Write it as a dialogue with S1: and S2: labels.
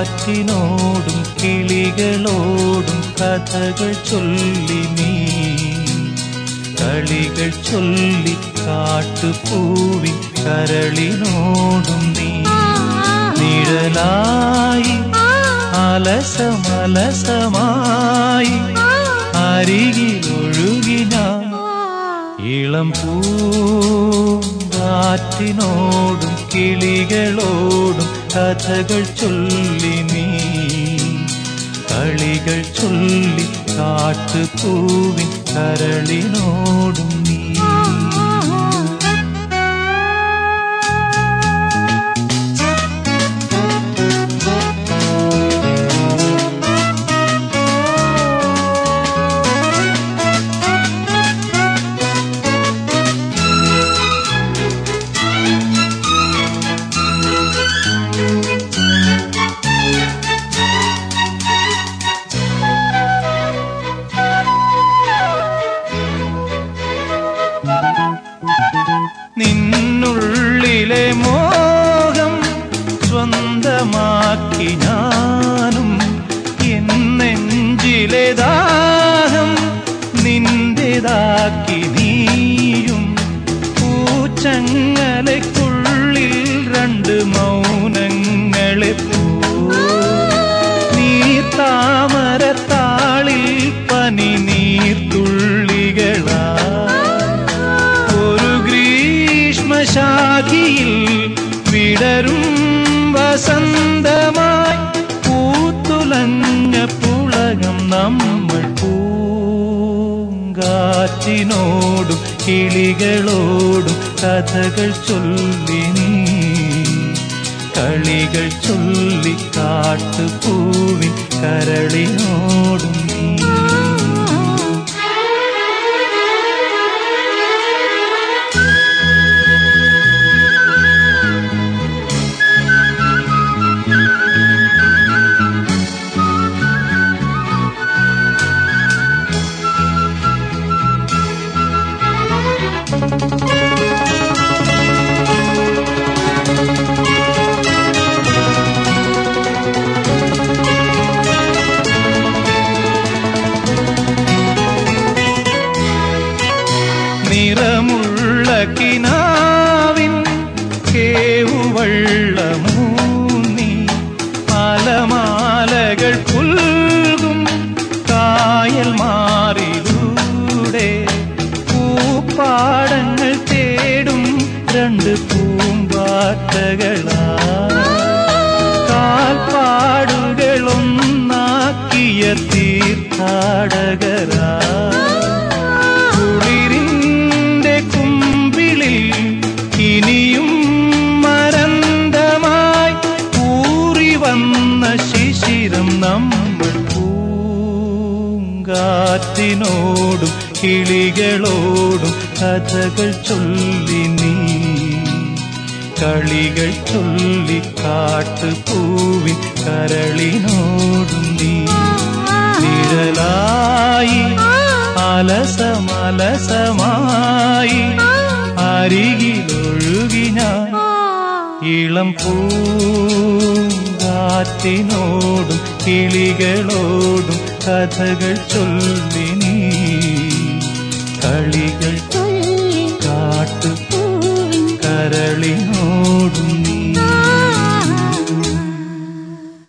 S1: കാറ്റിനോടും കിളികളോടും കഥകൾ ചൊല്ലി നീ. കളികൾ ചൊല്ലി കാട്ടുപൂവി കരളിനോടും നീ. നിഴലായി അലസമലസമായി അരികിലൊഴുകി ഞാൻ ഇളം പൂങ്കാറ്റിനോടും കിളികളോടും കഥകൾ ചൊല്ലി നീ. കളികൾ ചൊല്ലി കാട്ടുപൂവിൻ കരളിനോടും നിന്നുള്ളിലെ മോഹം സ്വന്തമാക്കി ഞാനും എന്നെഞ്ചിലെ ദാഹം നിന്റേതാക്കി വിടരും വസന്തമായി പൂത്തുലഞ്ഞ പുളകം നമ്മൾ പൂങ്കാറ്റിനോടും കിളികളോടും കഥകൾ ചൊല്ലി കളികൾ ചൊല്ലി കാട്ടുപൂവിൻ കരളിനോടും കിനാവിൻ കേവുവള്ളമൂന്നി അലമാലകൾ പുൽകും കായൽ മാറിലൂടെ പൂപ്പാടങ്ങൾ തേടും രണ്ട് പൂമ്പാട്ടകളാ കാൽപ്പാടുകളൊന്നാക്കിയ തീർത്ഥാടകരാ. പൂങ്കാറ്റിനോടും കിളികളോടും കഥകൾ ചൊല്ലി നീ. കളികൾ ചൊല്ലി കാട്ടുപൂവിൻ കരളിനോടും നീ. നിഴലായി അലസമലസമായി അരികിലൊഴുകി ഞാൻ. ഇളം പൂ കാറ്റിനോടും കിളികളോടും കഥകൾ ചൊല്ലി